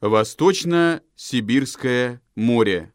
Восточно-Сибирское море.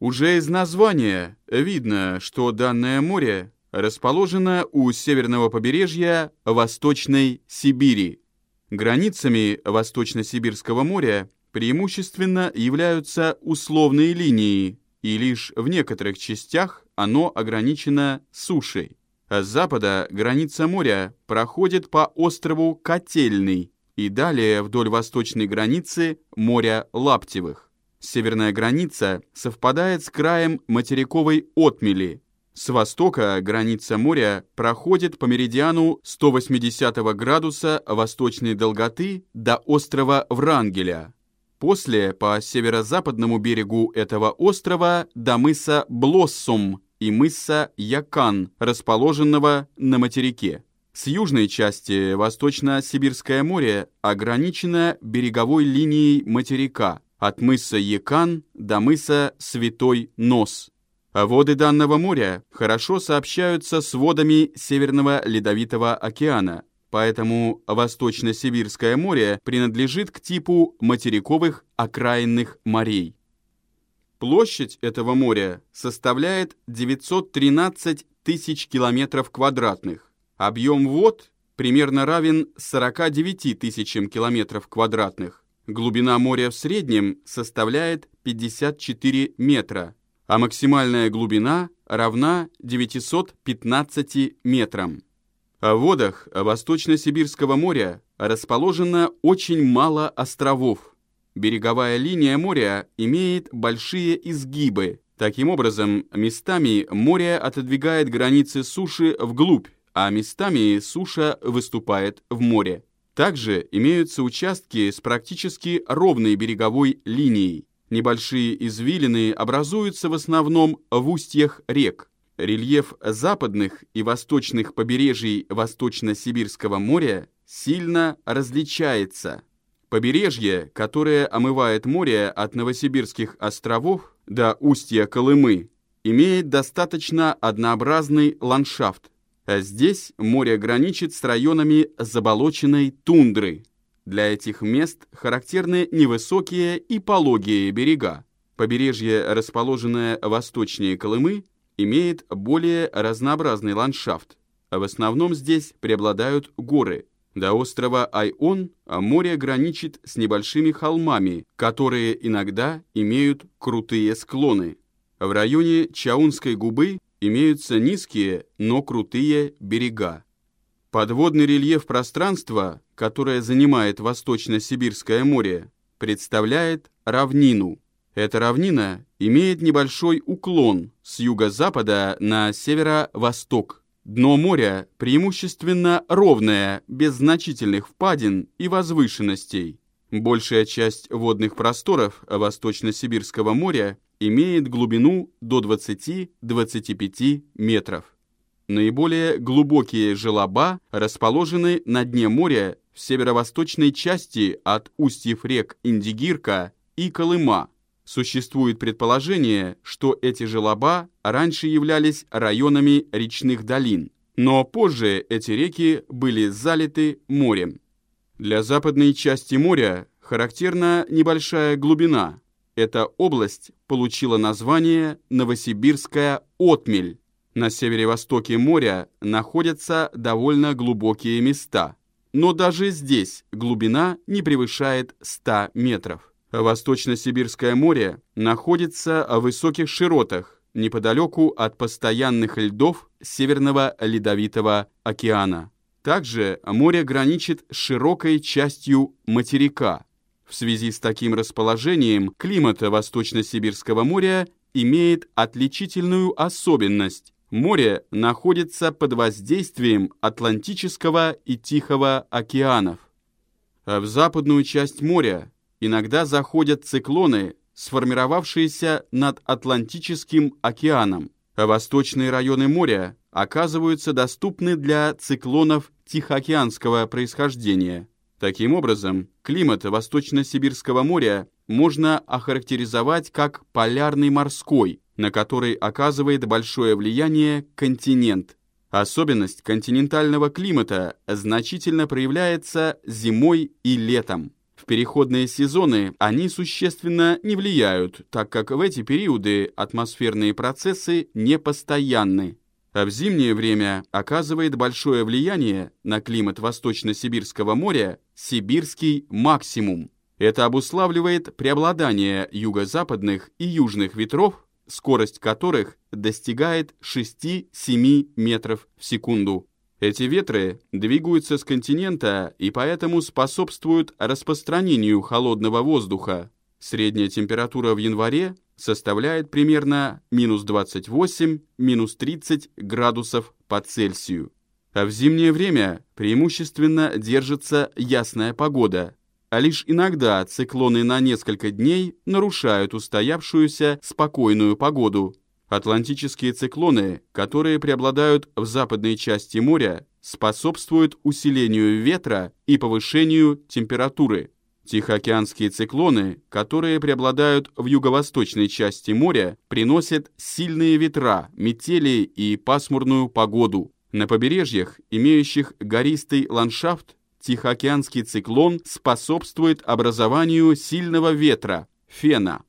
Уже из названия видно, что данное море расположено у северного побережья Восточной Сибири. Границами Восточно-Сибирского моря преимущественно являются условные линии, и лишь в некоторых частях оно ограничено сушей. С запада граница моря проходит по острову Котельный, и далее вдоль восточной границы моря Лаптевых. Северная граница совпадает с краем материковой отмели. С востока граница моря проходит по меридиану 180 градуса восточной долготы до острова Врангеля. После по северо-западному берегу этого острова до мыса Блоссум и мыса Якан, расположенного на материке. С южной части Восточно-Сибирское море ограничено береговой линией материка от мыса Якан до мыса Святой Нос. Воды данного моря хорошо сообщаются с водами Северного Ледовитого океана, поэтому Восточно-Сибирское море принадлежит к типу материковых окраинных морей. Площадь этого моря составляет 913 тысяч километров квадратных, Объем вод примерно равен 49 тысячам километров квадратных. Глубина моря в среднем составляет 54 метра, а максимальная глубина равна 915 метрам. В водах Восточно-Сибирского моря расположено очень мало островов. Береговая линия моря имеет большие изгибы. Таким образом, местами море отодвигает границы суши вглубь, а местами суша выступает в море. Также имеются участки с практически ровной береговой линией. Небольшие извилины образуются в основном в устьях рек. Рельеф западных и восточных побережий Восточно-Сибирского моря сильно различается. Побережье, которое омывает море от Новосибирских островов до устья Колымы, имеет достаточно однообразный ландшафт. А здесь море граничит с районами заболоченной тундры. Для этих мест характерны невысокие и пологие берега. Побережье, расположенное восточнее Колымы, имеет более разнообразный ландшафт. В основном здесь преобладают горы. До острова Айон море граничит с небольшими холмами, которые иногда имеют крутые склоны. В районе Чаунской губы имеются низкие, но крутые берега. Подводный рельеф пространства, которое занимает Восточно-Сибирское море, представляет равнину. Эта равнина имеет небольшой уклон с юго-запада на северо-восток. Дно моря преимущественно ровное, без значительных впадин и возвышенностей. Большая часть водных просторов Восточно-Сибирского моря имеет глубину до 20-25 метров. Наиболее глубокие желоба расположены на дне моря в северо-восточной части от устьев рек Индигирка и Колыма. Существует предположение, что эти желоба раньше являлись районами речных долин, но позже эти реки были залиты морем. Для западной части моря характерна небольшая глубина эта область получила название Новосибирская отмель. На северо-востоке моря находятся довольно глубокие места, но даже здесь глубина не превышает 100 метров. Восточно-Сибирское море находится в высоких широтах, неподалеку от постоянных льдов Северного Ледовитого океана. Также море граничит широкой частью материка – в связи с таким расположением климата Восточно-Сибирского моря имеет отличительную особенность. Море находится под воздействием Атлантического и Тихого океанов. А в западную часть моря иногда заходят циклоны, сформировавшиеся над Атлантическим океаном. А восточные районы моря оказываются доступны для циклонов Тихоокеанского происхождения. Таким образом, климат Восточно-Сибирского моря можно охарактеризовать как полярный морской, на который оказывает большое влияние континент. Особенность континентального климата значительно проявляется зимой и летом. В переходные сезоны они существенно не влияют, так как в эти периоды атмосферные процессы непостоянны. А в зимнее время оказывает большое влияние на климат Восточно-Сибирского моря сибирский максимум. Это обуславливает преобладание юго-западных и южных ветров, скорость которых достигает 6-7 метров в секунду. Эти ветры двигаются с континента и поэтому способствуют распространению холодного воздуха. Средняя температура в январе составляет примерно минус 28, минус 30 градусов по Цельсию. А в зимнее время преимущественно держится ясная погода, а лишь иногда циклоны на несколько дней нарушают устоявшуюся спокойную погоду. Атлантические циклоны, которые преобладают в западной части моря, способствуют усилению ветра и повышению температуры. Тихоокеанские циклоны, которые преобладают в юго-восточной части моря, приносят сильные ветра, метели и пасмурную погоду. На побережьях, имеющих гористый ландшафт, Тихоокеанский циклон способствует образованию сильного ветра, фена.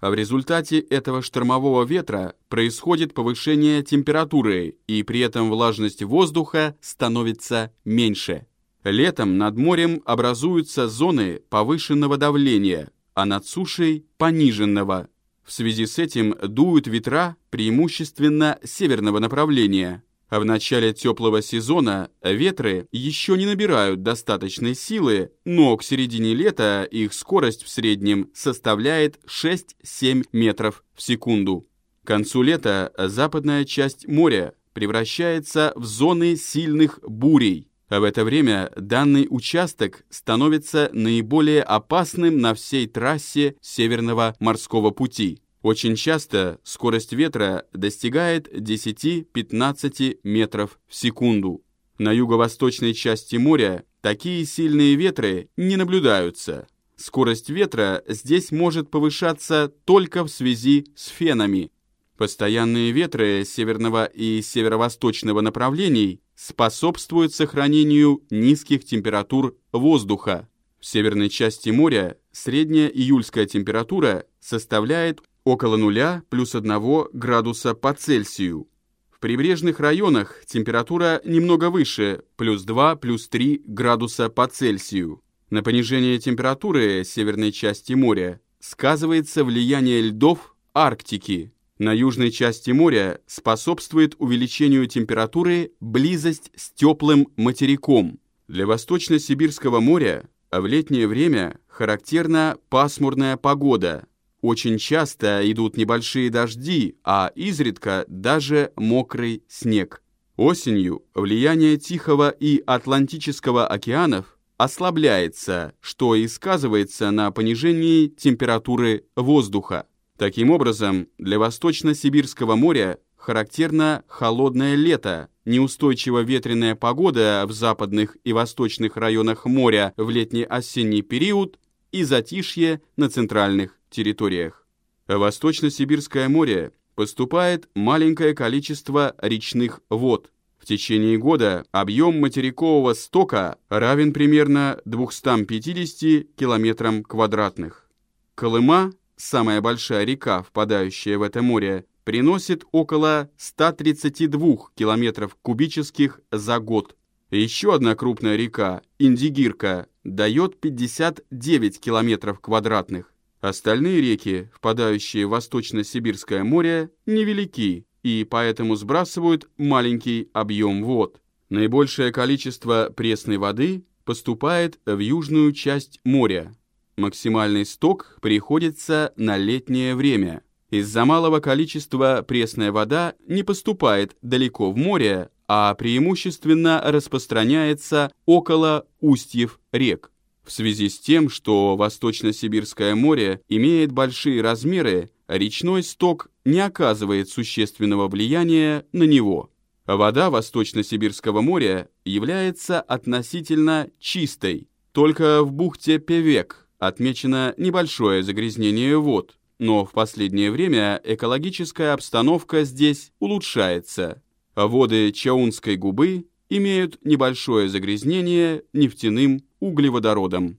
А в результате этого штормового ветра происходит повышение температуры, и при этом влажность воздуха становится меньше. Летом над морем образуются зоны повышенного давления, а над сушей – пониженного. В связи с этим дуют ветра преимущественно северного направления, а в начале теплого сезона ветры еще не набирают достаточной силы, но к середине лета их скорость в среднем составляет 6-7 метров в секунду. К концу лета западная часть моря превращается в зоны сильных бурей, в это время данный участок становится наиболее опасным на всей трассе Северного морского пути. Очень часто скорость ветра достигает 10-15 метров в секунду. На юго-восточной части моря такие сильные ветры не наблюдаются. Скорость ветра здесь может повышаться только в связи с фенами. Постоянные ветры северного и северо-восточного направлений способствуют сохранению низких температур воздуха. В северной части моря средняя июльская температура составляет около нуля плюс 1 градуса по Цельсию. В прибрежных районах температура немного выше, плюс 2, плюс 3 градуса по Цельсию. На понижение температуры северной части моря сказывается влияние льдов Арктики. На южной части моря способствует увеличению температуры близость с теплым материком. Для Восточно-Сибирского моря в летнее время характерна пасмурная погода. Очень часто идут небольшие дожди, а изредка даже мокрый снег. Осенью влияние Тихого и Атлантического океанов ослабляется, что и сказывается на понижении температуры воздуха. Таким образом, для Восточно-Сибирского моря характерно холодное лето, неустойчиво ветреная погода в западных и восточных районах моря в летний-осенний период и затишье на центральных территориях. В Восточно-Сибирское море поступает маленькое количество речных вод. В течение года объем материкового стока равен примерно 250 километрам квадратных. Колыма самая большая река, впадающая в это море, приносит около 132 километров кубических за год. Еще одна крупная река, Индигирка, дает 59 километров квадратных. Остальные реки, впадающие в Восточно-Сибирское море, невелики и поэтому сбрасывают маленький объем вод. Наибольшее количество пресной воды поступает в южную часть моря, Максимальный сток приходится на летнее время. Из-за малого количества пресная вода не поступает далеко в море, а преимущественно распространяется около устьев рек. В связи с тем, что Восточно-Сибирское море имеет большие размеры, речной сток не оказывает существенного влияния на него. Вода Восточно-Сибирского моря является относительно чистой. Только в бухте Певек Отмечено небольшое загрязнение вод, но в последнее время экологическая обстановка здесь улучшается. Воды Чаунской губы имеют небольшое загрязнение нефтяным углеводородом.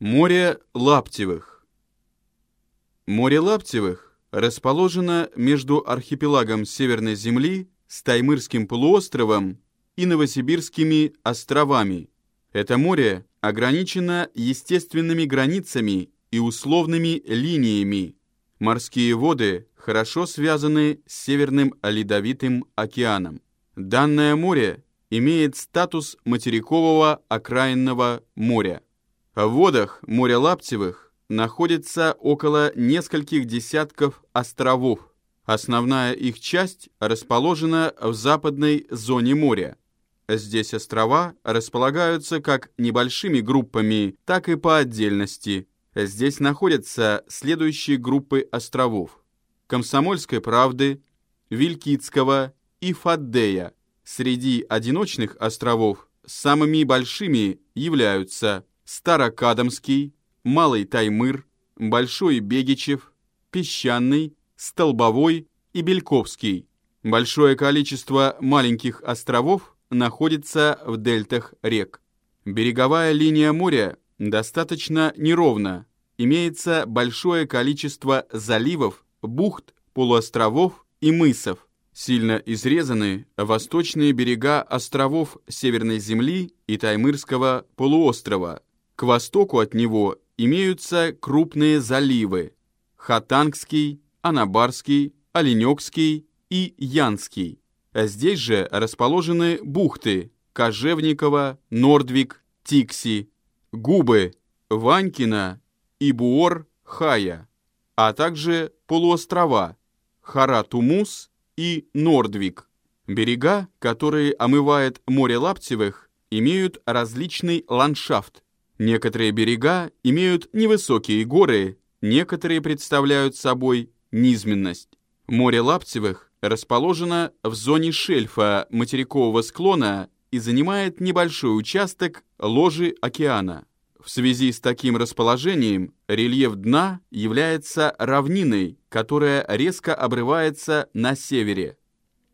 Море Лаптевых Море Лаптевых расположено между архипелагом Северной Земли с Таймырским полуостровом и Новосибирскими островами. Это море ограничено естественными границами и условными линиями. Морские воды хорошо связаны с Северным Ледовитым океаном. Данное море имеет статус материкового окраинного моря. В водах моря Лаптевых находится около нескольких десятков островов. Основная их часть расположена в западной зоне моря. Здесь острова располагаются как небольшими группами, так и по отдельности. Здесь находятся следующие группы островов. Комсомольской правды, Вилькицкого и Фаддея. Среди одиночных островов самыми большими являются Старокадамский, Малый Таймыр, Большой Бегичев, Песчаный, Столбовой и Бельковский. Большое количество маленьких островов находится в дельтах рек. Береговая линия моря достаточно неровна. Имеется большое количество заливов, бухт, полуостровов и мысов. Сильно изрезаны восточные берега островов Северной Земли и Таймырского полуострова. К востоку от него имеются крупные заливы – Хатангский, Анабарский, Оленекский и Янский. А здесь же расположены бухты Кожевникова, Нордвик, Тикси, Губы, Ванькина и Буор, Хая, а также полуострова Харатумус и Нордвик. Берега, которые омывает море Лаптевых, имеют различный ландшафт. Некоторые берега имеют невысокие горы, некоторые представляют собой низменность. Море Лаптевых расположена в зоне шельфа материкового склона и занимает небольшой участок ложи океана. В связи с таким расположением рельеф дна является равниной, которая резко обрывается на севере.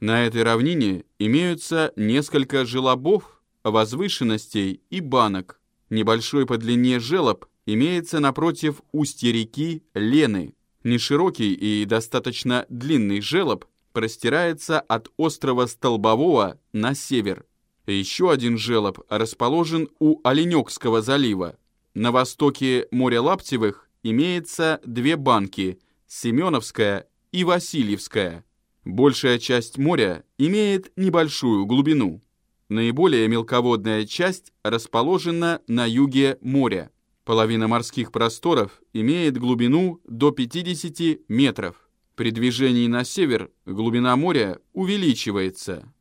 На этой равнине имеются несколько желобов, возвышенностей и банок. Небольшой по длине желоб имеется напротив устья реки Лены. Неширокий и достаточно длинный желоб простирается от острова Столбового на север. Еще один желоб расположен у Оленекского залива. На востоке моря Лаптевых имеется две банки – Семеновская и Васильевская. Большая часть моря имеет небольшую глубину. Наиболее мелководная часть расположена на юге моря. Половина морских просторов имеет глубину до 50 метров. При движении на север глубина моря увеличивается.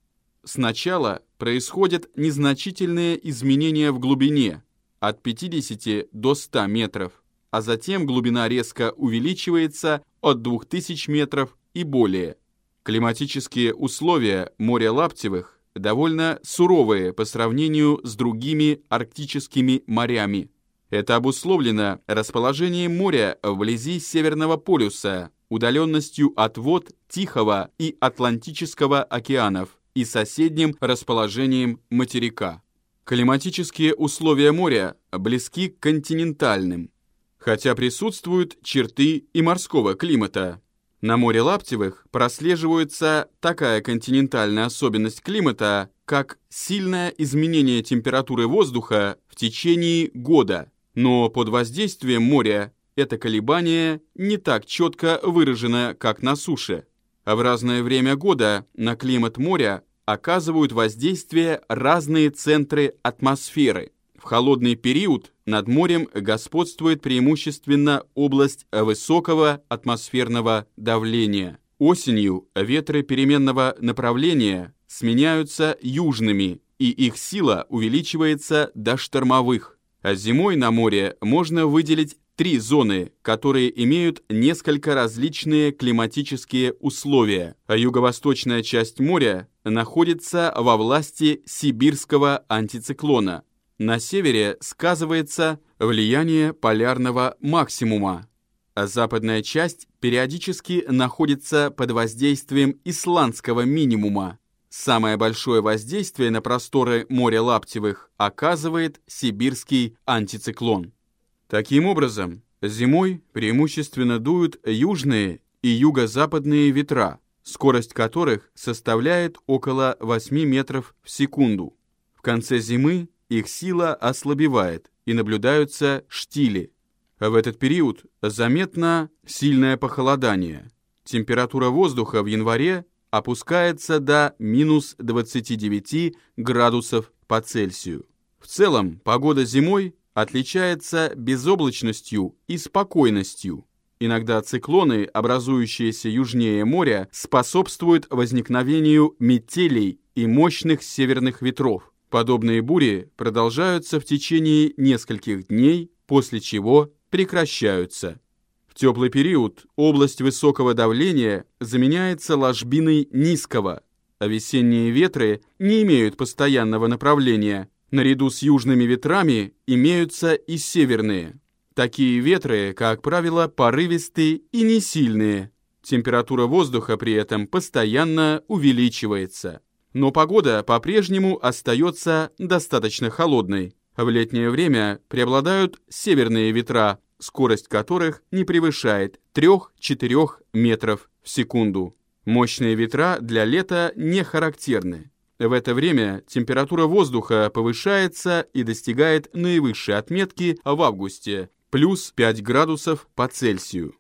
Сначала происходят незначительные изменения в глубине от 50 до 100 метров, а затем глубина резко увеличивается от 2000 метров и более. Климатические условия моря Лаптевых довольно суровые по сравнению с другими арктическими морями. Это обусловлено расположением моря вблизи Северного полюса, удаленностью от вод Тихого и Атлантического океанов и соседним расположением материка. Климатические условия моря близки к континентальным, хотя присутствуют черты и морского климата. На море Лаптевых прослеживается такая континентальная особенность климата, как сильное изменение температуры воздуха в течение года, но под воздействием моря это колебание не так четко выражено, как на суше. А в разное время года на климат моря оказывают воздействие разные центры атмосферы. В холодный период над морем господствует преимущественно область высокого атмосферного давления. Осенью ветры переменного направления сменяются южными, и их сила увеличивается до штормовых. А зимой на море можно выделить три зоны, которые имеют несколько различные климатические условия. Юго-восточная часть моря находится во власти сибирского антициклона. На севере сказывается влияние полярного максимума, западная часть периодически находится под воздействием исландского минимума. Самое большое воздействие на просторы моря Лаптевых оказывает сибирский антициклон. Таким образом, зимой преимущественно дуют южные и юго-западные ветра, скорость которых составляет около 8 метров в секунду. В конце зимы их сила ослабевает и наблюдаются штили. В этот период заметно сильное похолодание. Температура воздуха в январе опускается до минус 29 градусов по Цельсию. В целом, погода зимой отличается безоблачностью и спокойностью. Иногда циклоны, образующиеся южнее моря, способствуют возникновению метелей и мощных северных ветров. Подобные бури продолжаются в течение нескольких дней, после чего прекращаются. В теплый период область высокого давления заменяется ложбиной низкого, а весенние ветры не имеют постоянного направления. Наряду с южными ветрами имеются и северные – Такие ветры, как правило, порывистые и не сильные. Температура воздуха при этом постоянно увеличивается. Но погода по-прежнему остается достаточно холодной. В летнее время преобладают северные ветра, скорость которых не превышает 3-4 метров в секунду. Мощные ветра для лета не характерны. В это время температура воздуха повышается и достигает наивысшей отметки в августе плюс 5 градусов по Цельсию.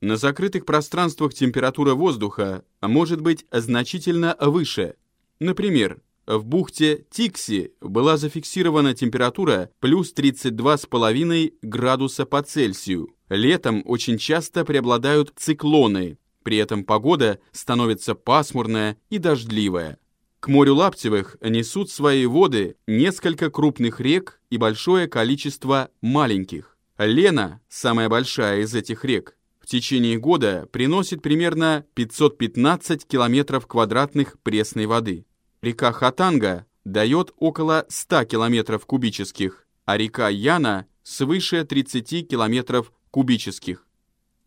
На закрытых пространствах температура воздуха может быть значительно выше. Например, в бухте Тикси была зафиксирована температура плюс 32,5 градуса по Цельсию. Летом очень часто преобладают циклоны, при этом погода становится пасмурная и дождливая. К морю Лаптевых несут свои воды несколько крупных рек и большое количество маленьких. Лена, самая большая из этих рек, в течение года приносит примерно 515 километров квадратных пресной воды. Река Хатанга дает около 100 километров кубических, а река Яна свыше 30 километров кубических.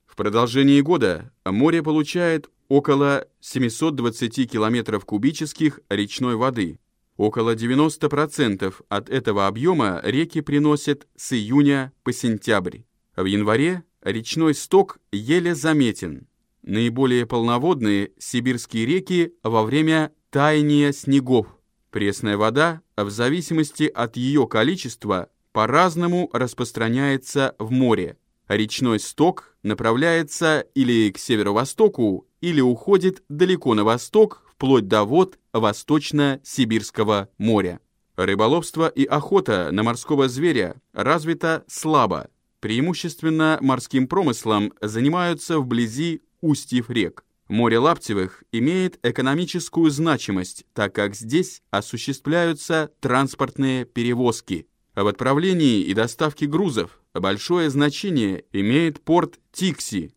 В продолжении года море получает около 720 километров кубических речной воды, Около 90% от этого объема реки приносят с июня по сентябрь. В январе речной сток еле заметен. Наиболее полноводные сибирские реки во время таяния снегов. Пресная вода, в зависимости от ее количества, по-разному распространяется в море. Речной сток направляется или к северо-востоку, или уходит далеко на восток, вплоть до вод Восточно-Сибирского моря. Рыболовство и охота на морского зверя развито слабо. Преимущественно морским промыслом занимаются вблизи устьев рек. Море Лаптевых имеет экономическую значимость, так как здесь осуществляются транспортные перевозки. В отправлении и доставке грузов большое значение имеет порт Тикси.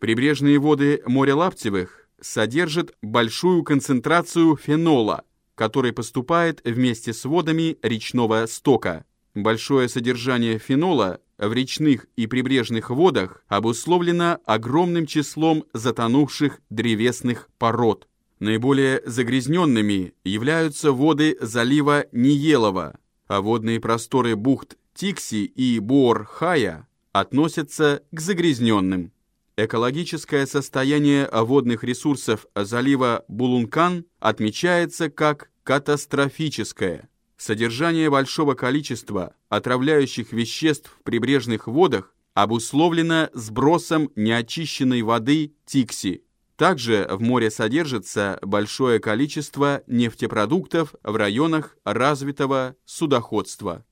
Прибрежные воды моря Лаптевых содержит большую концентрацию фенола, который поступает вместе с водами речного стока. Большое содержание фенола в речных и прибрежных водах обусловлено огромным числом затонувших древесных пород. Наиболее загрязненными являются воды залива Ниелова, а водные просторы бухт Тикси и Бор-Хая относятся к загрязненным. Экологическое состояние водных ресурсов залива Булункан отмечается как катастрофическое. Содержание большого количества отравляющих веществ в прибрежных водах обусловлено сбросом неочищенной воды Тикси. Также в море содержится большое количество нефтепродуктов в районах развитого судоходства.